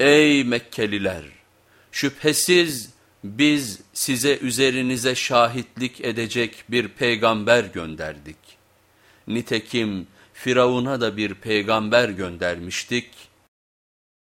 Ey Mekkeliler! Şüphesiz biz size üzerinize şahitlik edecek bir peygamber gönderdik. Nitekim Firavun'a da bir peygamber göndermiştik